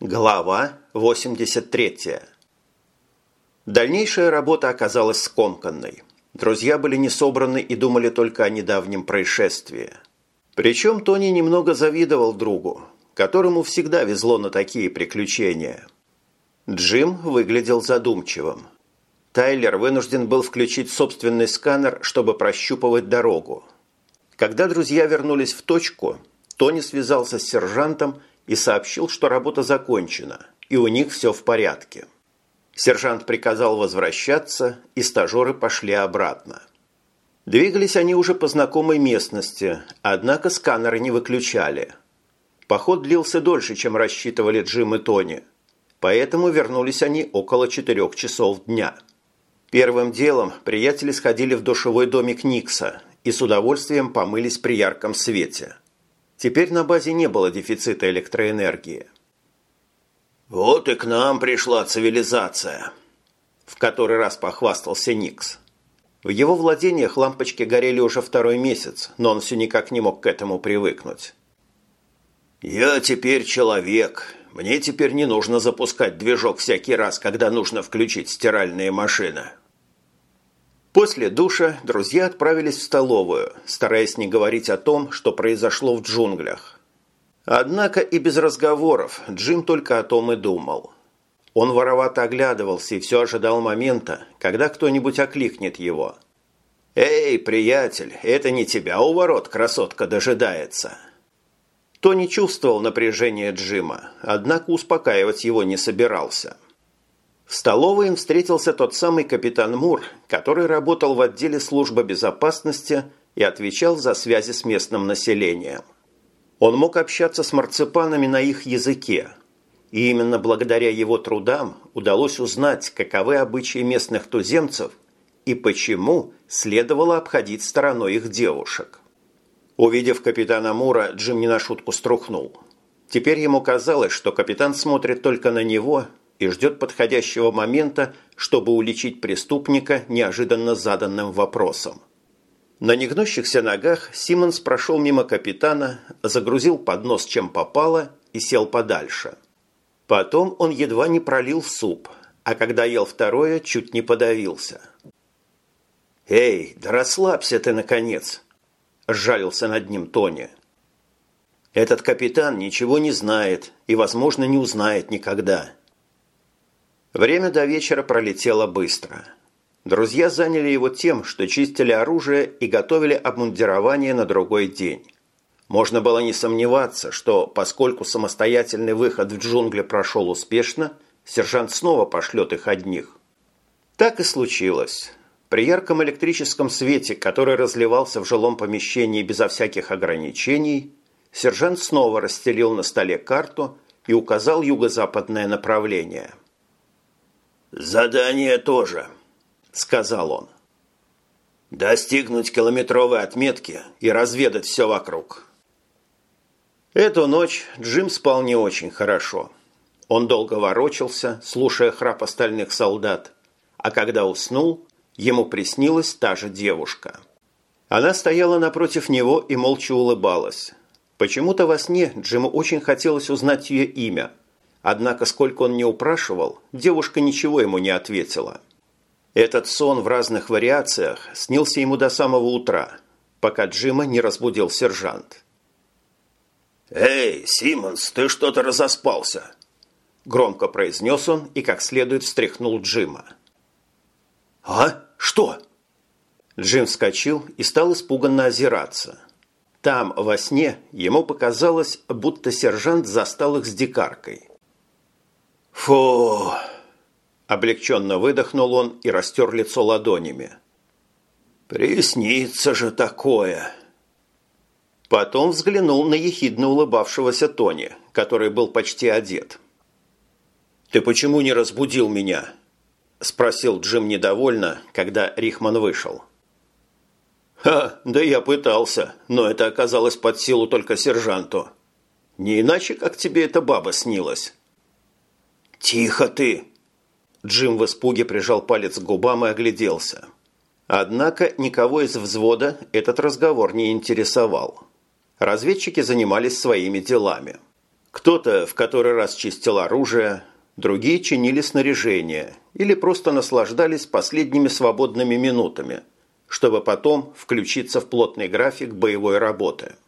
Глава 83. Дальнейшая работа оказалась скомканной. Друзья были не собраны и думали только о недавнем происшествии. Причем Тони немного завидовал другу, которому всегда везло на такие приключения. Джим выглядел задумчивым. Тайлер вынужден был включить собственный сканер, чтобы прощупывать дорогу. Когда друзья вернулись в точку, Тони связался с сержантом и сообщил, что работа закончена, и у них все в порядке. Сержант приказал возвращаться, и стажеры пошли обратно. Двигались они уже по знакомой местности, однако сканеры не выключали. Поход длился дольше, чем рассчитывали Джим и Тони, поэтому вернулись они около четырех часов дня. Первым делом приятели сходили в душевой домик Никса и с удовольствием помылись при ярком свете. Теперь на базе не было дефицита электроэнергии. «Вот и к нам пришла цивилизация», – в который раз похвастался Никс. В его владениях лампочки горели уже второй месяц, но он все никак не мог к этому привыкнуть. «Я теперь человек. Мне теперь не нужно запускать движок всякий раз, когда нужно включить стиральные машины». После душа друзья отправились в столовую, стараясь не говорить о том, что произошло в джунглях. Однако и без разговоров Джим только о том и думал. Он воровато оглядывался и все ожидал момента, когда кто-нибудь окликнет его. «Эй, приятель, это не тебя у ворот красотка дожидается!» Тони чувствовал напряжение Джима, однако успокаивать его не собирался. В столовой им встретился тот самый капитан Мур, который работал в отделе службы безопасности и отвечал за связи с местным населением. Он мог общаться с марципанами на их языке. И именно благодаря его трудам удалось узнать, каковы обычаи местных туземцев и почему следовало обходить стороной их девушек. Увидев капитана Мура, Джим не на шутку струхнул. Теперь ему казалось, что капитан смотрит только на него и ждет подходящего момента, чтобы уличить преступника неожиданно заданным вопросом. На негнущихся ногах Симмонс прошел мимо капитана, загрузил поднос чем попало и сел подальше. Потом он едва не пролил суп, а когда ел второе, чуть не подавился. «Эй, да расслабься ты, наконец!» – сжалился над ним Тони. «Этот капитан ничего не знает и, возможно, не узнает никогда». Время до вечера пролетело быстро – Друзья заняли его тем, что чистили оружие и готовили обмундирование на другой день. Можно было не сомневаться, что, поскольку самостоятельный выход в джунгли прошел успешно, сержант снова пошлет их одних. Так и случилось. При ярком электрическом свете, который разливался в жилом помещении безо всяких ограничений, сержант снова расстелил на столе карту и указал юго-западное направление. «Задание тоже», сказал он. «Достигнуть километровой отметки и разведать все вокруг». Эту ночь Джим спал не очень хорошо. Он долго ворочался, слушая храп остальных солдат, а когда уснул, ему приснилась та же девушка. Она стояла напротив него и молча улыбалась. Почему-то во сне Джиму очень хотелось узнать ее имя, однако сколько он не упрашивал, девушка ничего ему не ответила. Этот сон в разных вариациях снился ему до самого утра, пока Джима не разбудил сержант. «Эй, Симмонс, ты что-то разоспался!» Громко произнес он и как следует встряхнул Джима. «А? Что?» Джим вскочил и стал испуганно озираться. Там, во сне, ему показалось, будто сержант застал их с дикаркой. «Фу!» Облегченно выдохнул он и растер лицо ладонями. «Приснится же такое!» Потом взглянул на ехидно улыбавшегося Тони, который был почти одет. «Ты почему не разбудил меня?» – спросил Джим недовольно, когда Рихман вышел. «Ха, да я пытался, но это оказалось под силу только сержанту. Не иначе, как тебе эта баба снилась». «Тихо ты!» Джим в испуге прижал палец к губам и огляделся. Однако никого из взвода этот разговор не интересовал. Разведчики занимались своими делами. Кто-то в который раз чистил оружие, другие чинили снаряжение или просто наслаждались последними свободными минутами, чтобы потом включиться в плотный график боевой работы –